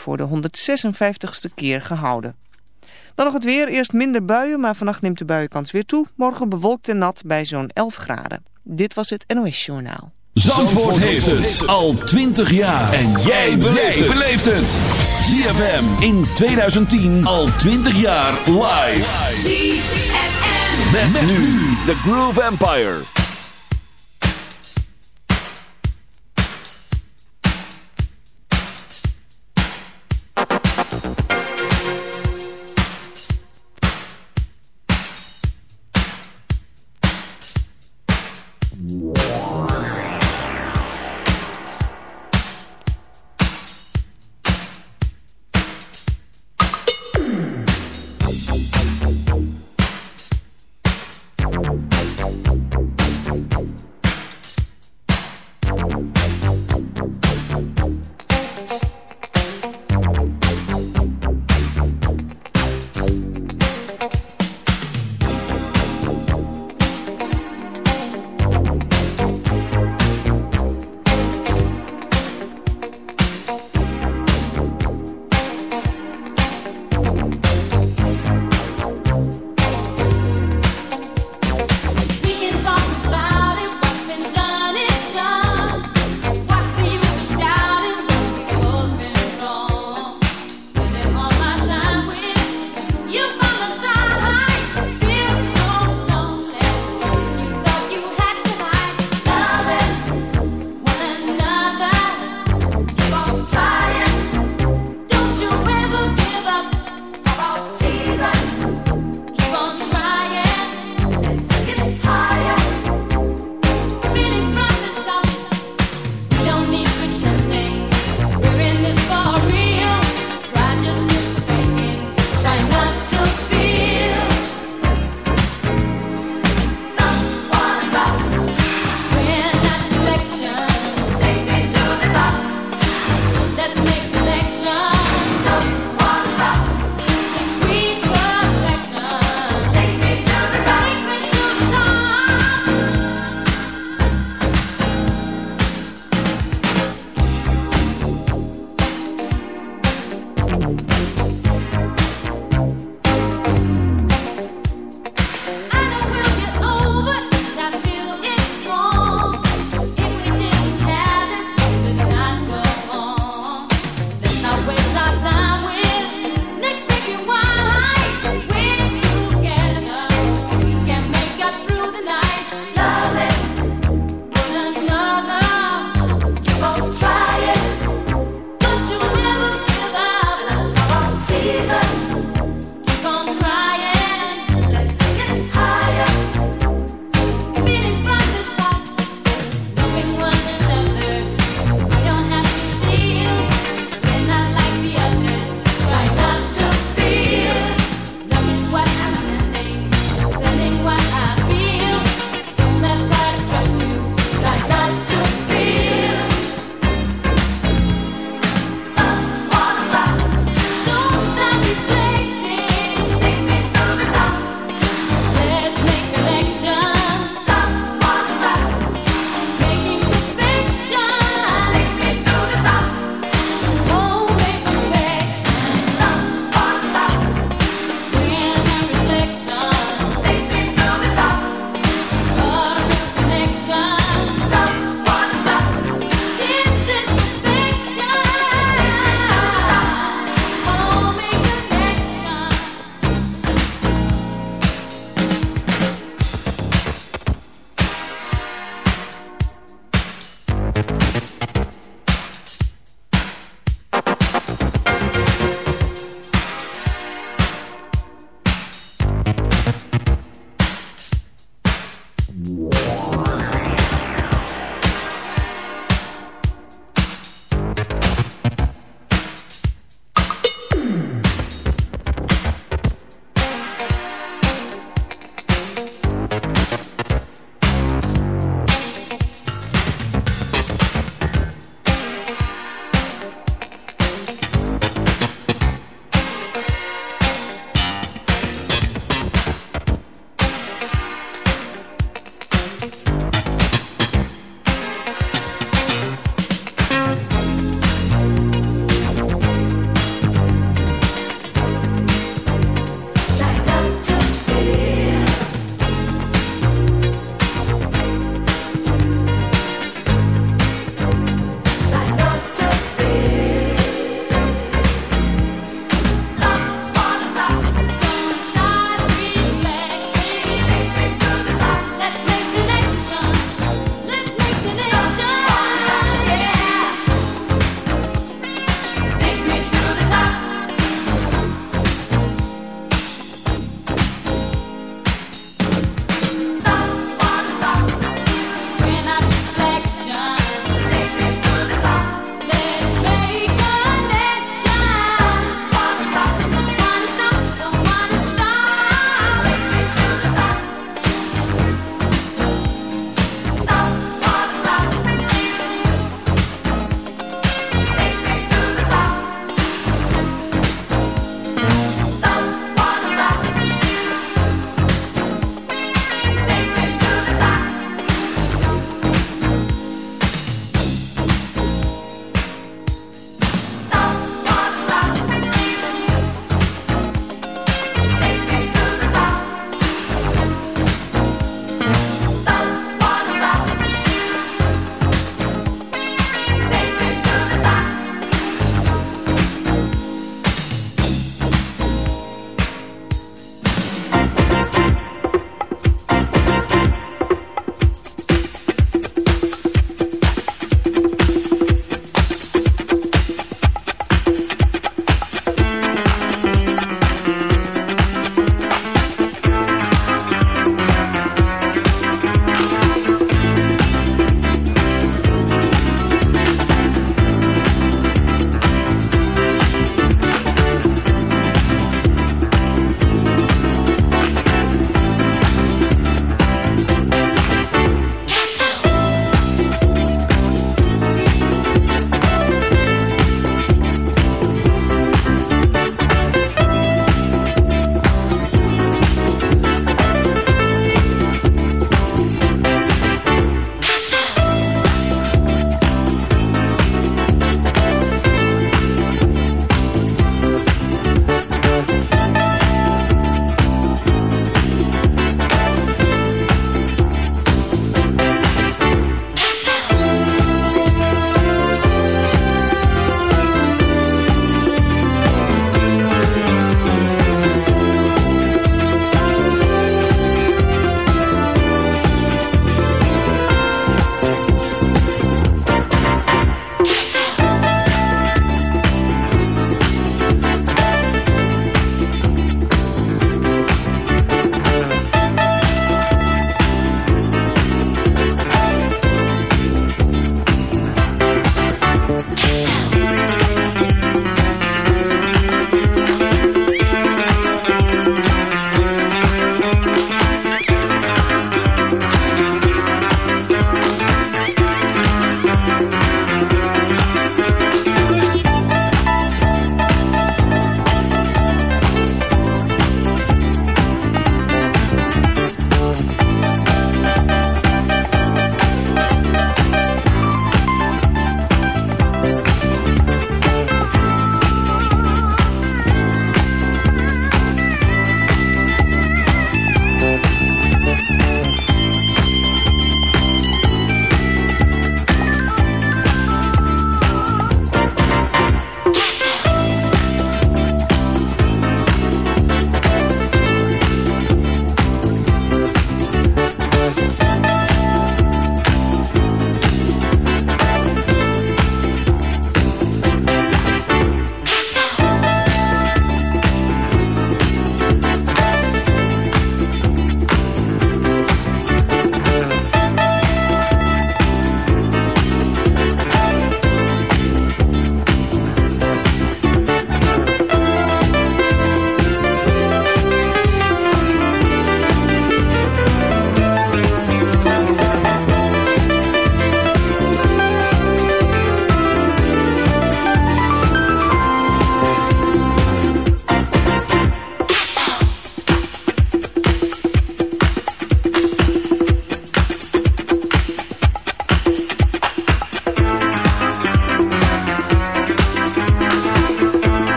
voor de 156ste keer gehouden. Dan nog het weer. Eerst minder buien, maar vannacht neemt de buienkans weer toe. Morgen bewolkt en nat bij zo'n 11 graden. Dit was het NOS Journaal. Zandvoort, heeft het al 20 jaar. En jij beleeft het. ZFM in 2010 al 20 jaar live. ZFM. Met, met nu The Groove Empire.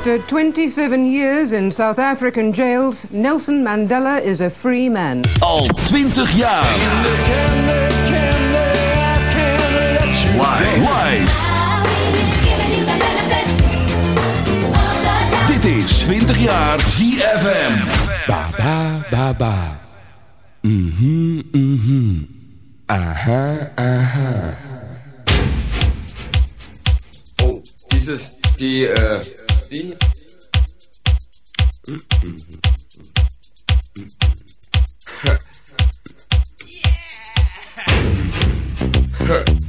After 27 years in South African jails, Nelson Mandela is a free man. Al 20 jaar. Live. Dit is 20 jaar ZFM. Ba ba ba ba. Mhm mm mhm. Mm Aha. her.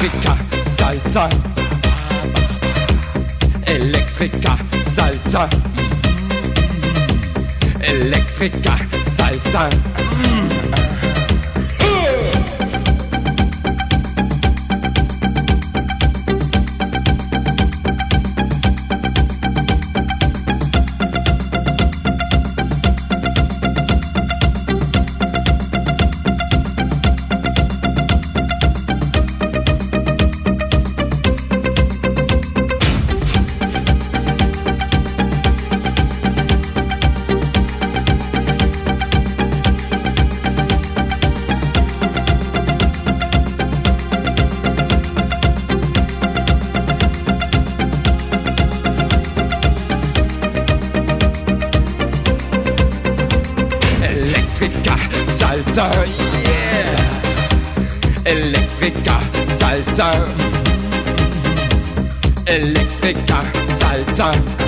Elektrika Salzer. Elektrika Salzer. Elektrika Salzer. Mmh. Elektriker, Salzer.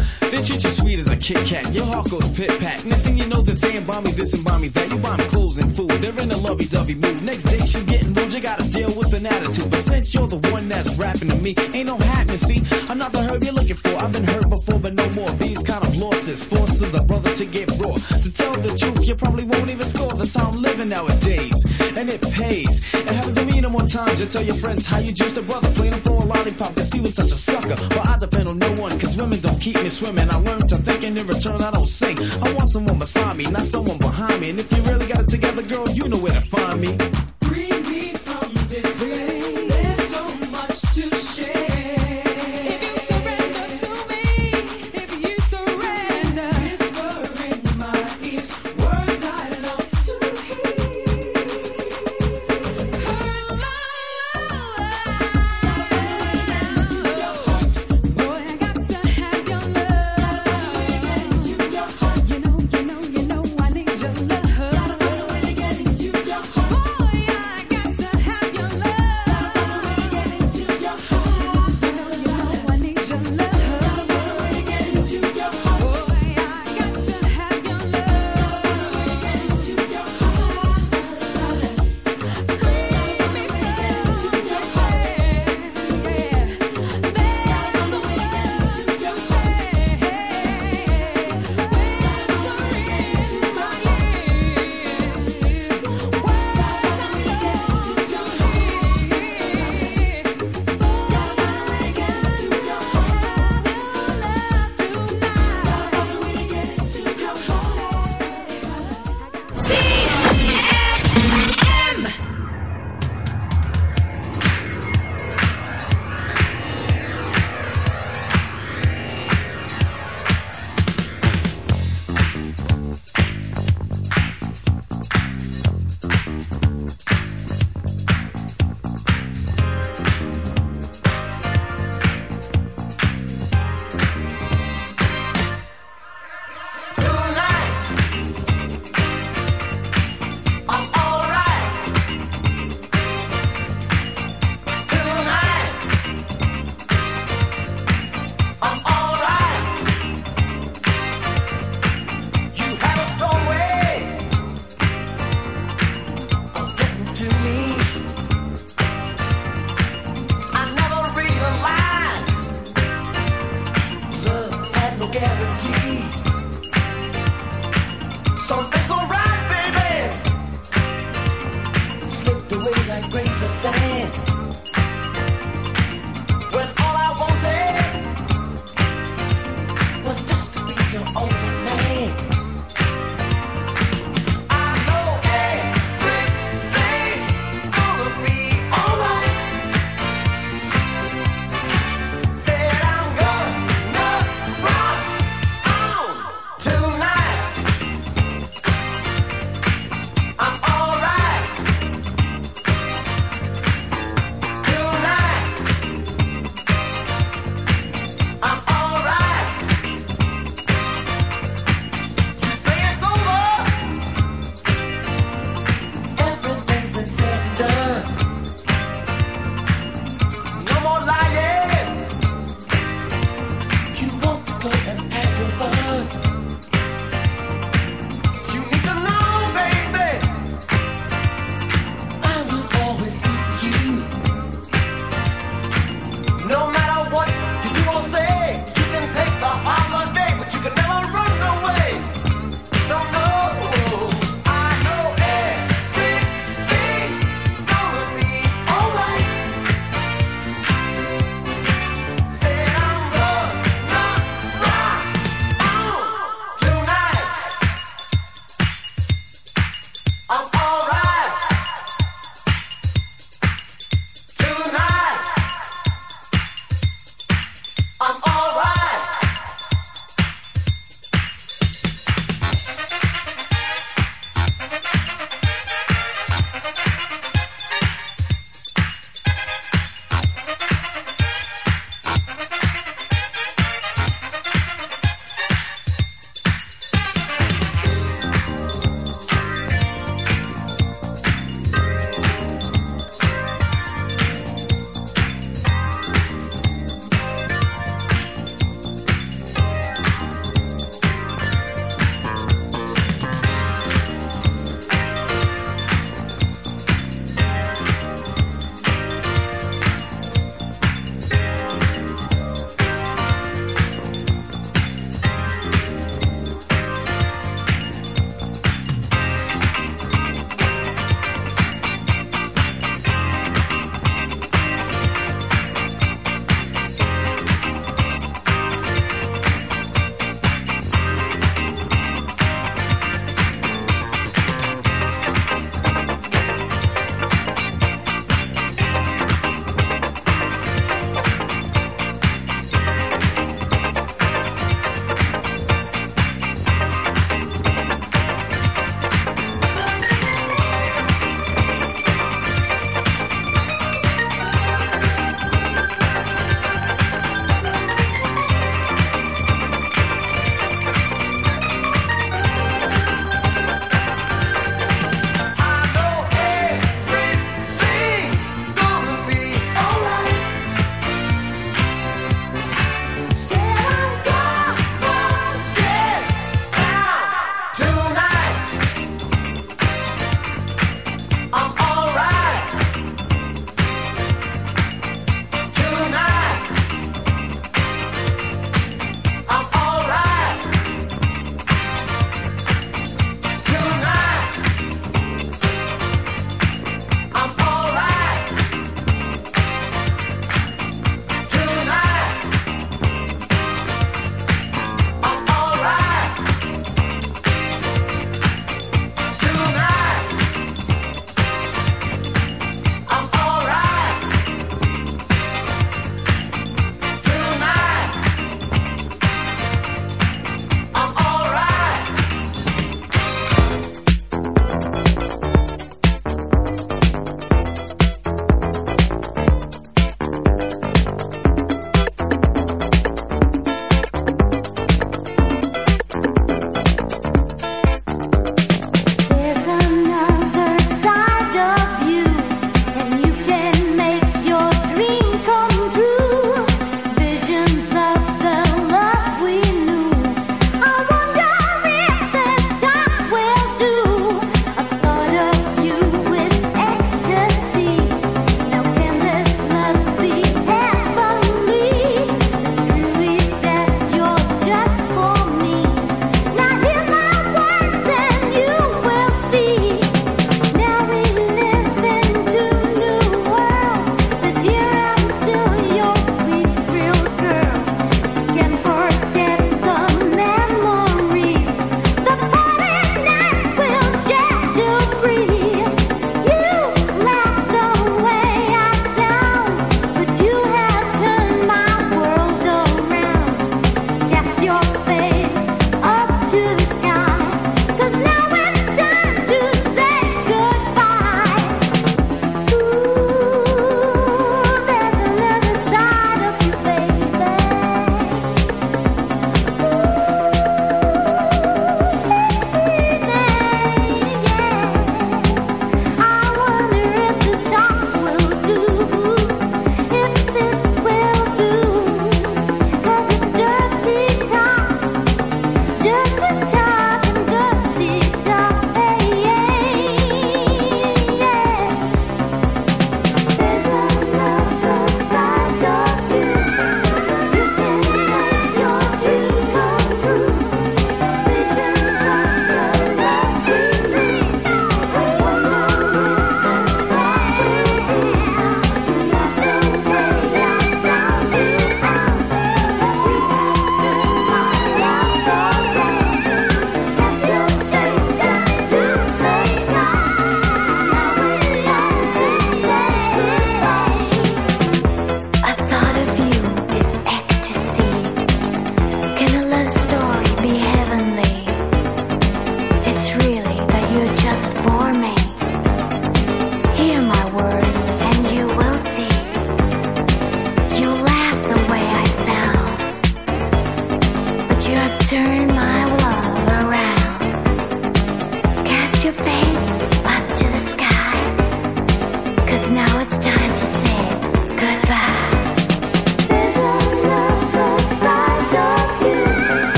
they treat you sweet as a Kit Kat. Your heart goes pit pat. Next thing you know, they're saying buy me this and buy me that. You buy me clothes and food. They're in a lovey dovey mood. Next day, she's getting rude. You gotta deal with an attitude. But since you're the one that's rapping to me, ain't no happening. See, I'm not the herb you're looking for. I've been hurt before, but no more. These kind of losses forces a brother to get raw. To tell the truth, you probably won't even score. How I'm living nowadays, and it pays. It happens to me no more times. You tell your friends how you just a brother, playing for a lollipop. Cause he was such a sucker. But I depend on no one, cause women don't keep me swimming. I learned to think, and in return, I don't sing. I want someone beside me, not someone behind me. And if you really got it together, girl, you know where to find me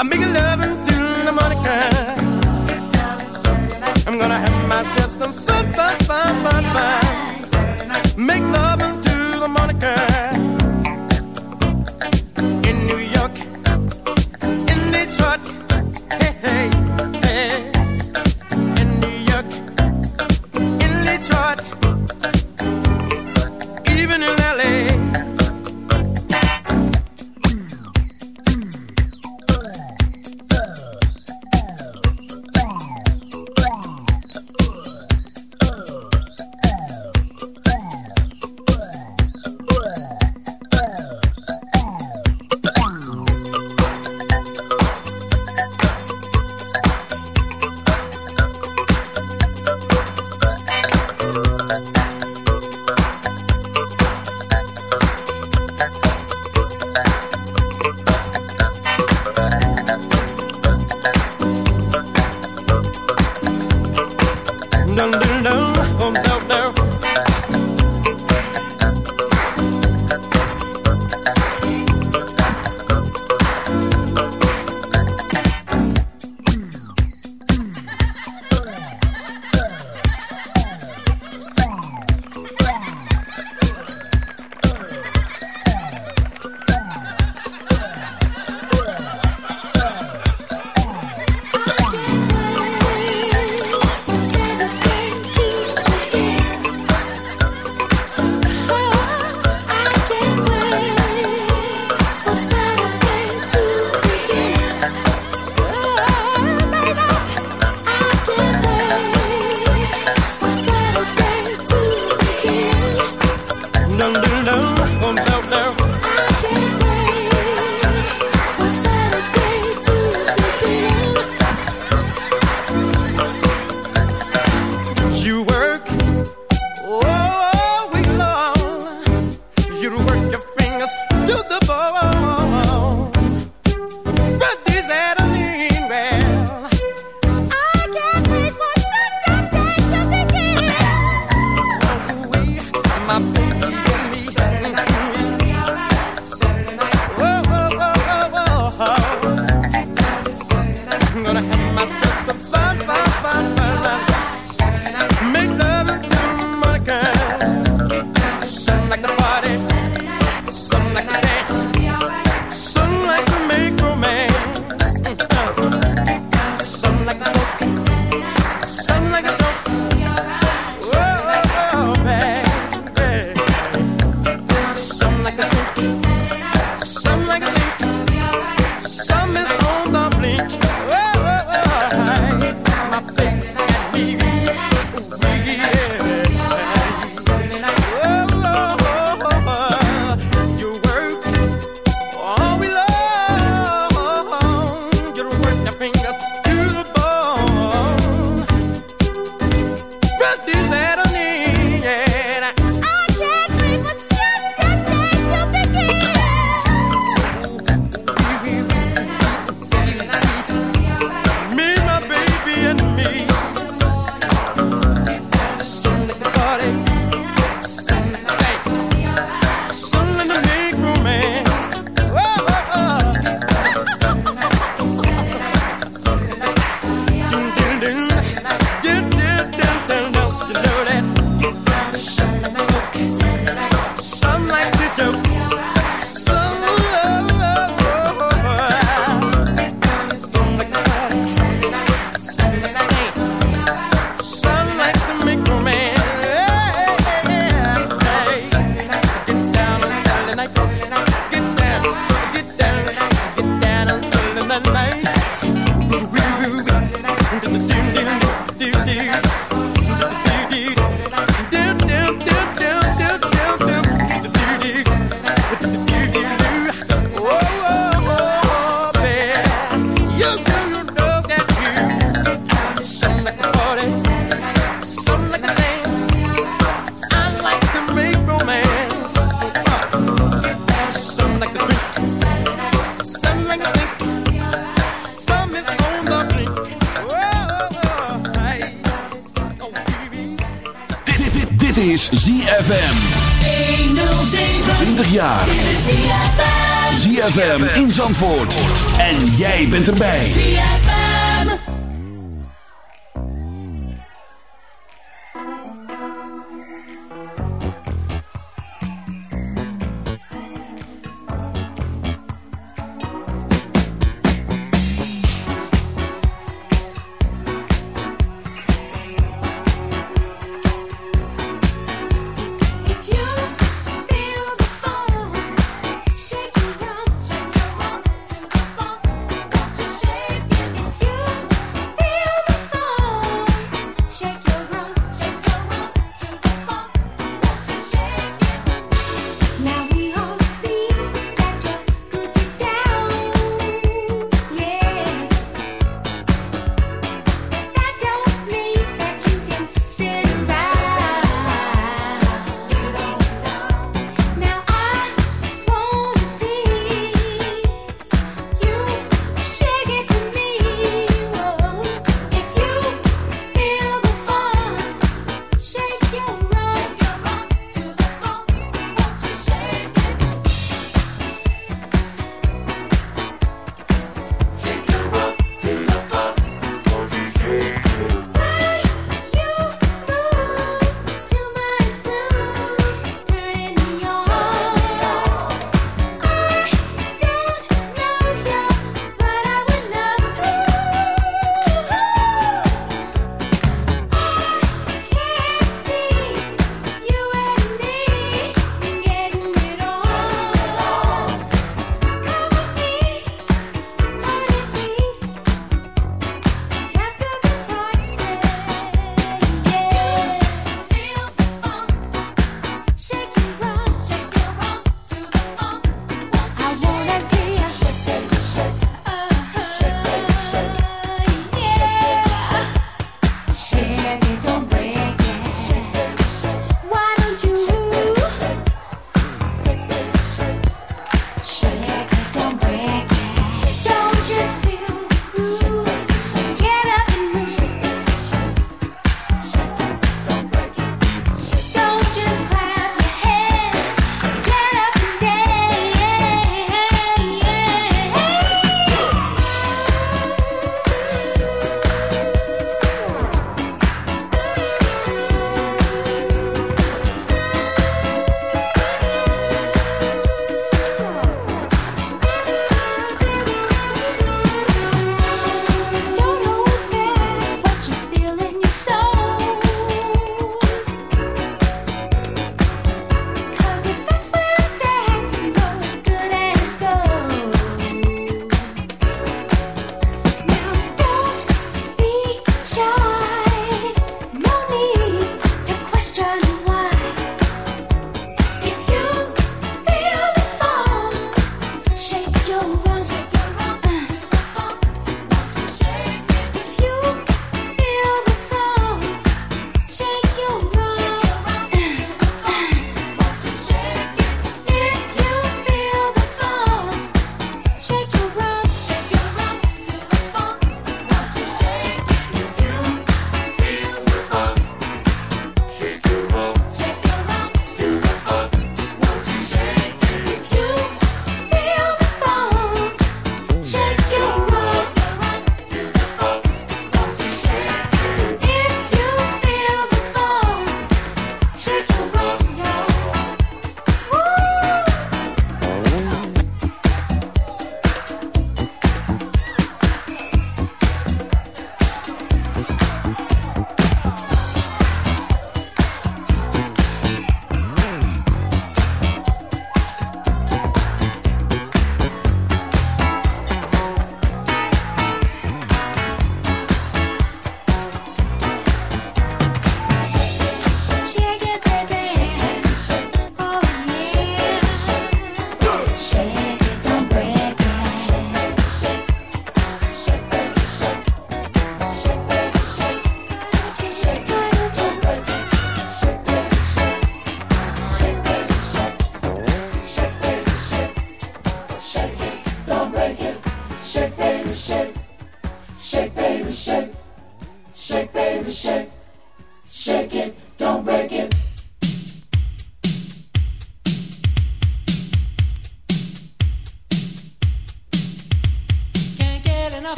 I'm making love until the Monica. I'm gonna have myself some fun, fun, fun, fun. 哦。Bent erbij.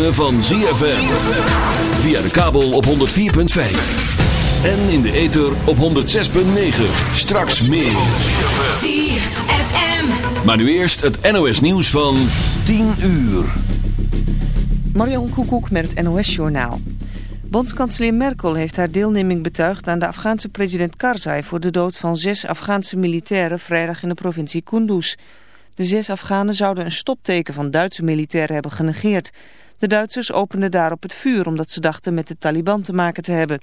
Ritme van ZFM. Via de kabel op 104.5. En in de ether op 106.9. Straks meer. ZFM. Maar nu eerst het NOS nieuws van 10 uur. Marion Koekoek met het NOS-journaal. Bondskanselier Merkel heeft haar deelneming betuigd aan de Afghaanse president Karzai... voor de dood van zes Afghaanse militairen vrijdag in de provincie Kunduz. De zes Afghanen zouden een stopteken van Duitse militairen hebben genegeerd. De Duitsers openden daarop het vuur omdat ze dachten met de Taliban te maken te hebben.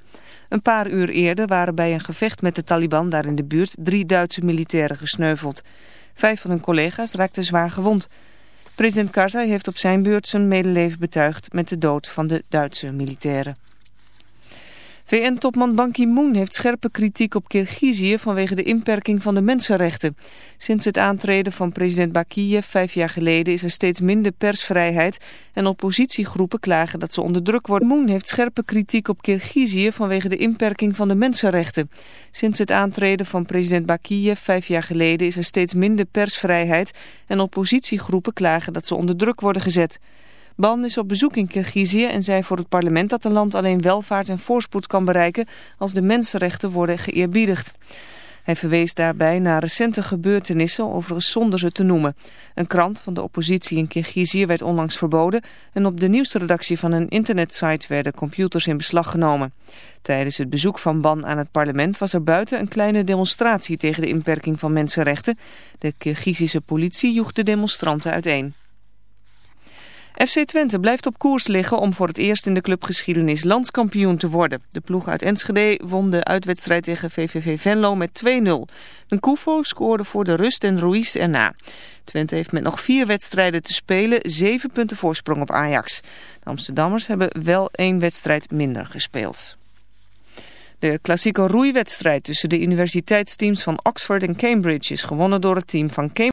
Een paar uur eerder waren bij een gevecht met de Taliban daar in de buurt drie Duitse militairen gesneuveld. Vijf van hun collega's raakten zwaar gewond. President Karzai heeft op zijn beurt zijn medeleven betuigd met de dood van de Duitse militairen. VN-topman Ban Ki-moon heeft scherpe kritiek op Kirgizië vanwege de inperking van de mensenrechten. Sinds het aantreden van president Bakiyev vijf jaar geleden is er steeds minder persvrijheid en oppositiegroepen klagen dat ze onder druk worden. Moon heeft scherpe kritiek op Kirgizië vanwege de inperking van de mensenrechten. Sinds het aantreden van president Bakiyev vijf jaar geleden is er steeds minder persvrijheid en oppositiegroepen klagen dat ze onder druk worden gezet. Ban is op bezoek in Kirgizië en zei voor het parlement dat het land alleen welvaart en voorspoed kan bereiken als de mensenrechten worden geëerbiedigd. Hij verwees daarbij naar recente gebeurtenissen, overigens zonder ze te noemen. Een krant van de oppositie in Kirgizië werd onlangs verboden en op de nieuwsredactie van een internetsite werden computers in beslag genomen. Tijdens het bezoek van Ban aan het parlement was er buiten een kleine demonstratie tegen de inperking van mensenrechten. De Kirgizische politie joeg de demonstranten uiteen. FC Twente blijft op koers liggen om voor het eerst in de clubgeschiedenis landskampioen te worden. De ploeg uit Enschede won de uitwedstrijd tegen VVV Venlo met 2-0. Een Koufo scoorde voor de rust en Ruiz erna. Twente heeft met nog vier wedstrijden te spelen zeven punten voorsprong op Ajax. De Amsterdammers hebben wel één wedstrijd minder gespeeld. De klassieke roeiwedstrijd tussen de universiteitsteams van Oxford en Cambridge is gewonnen door het team van Cambridge.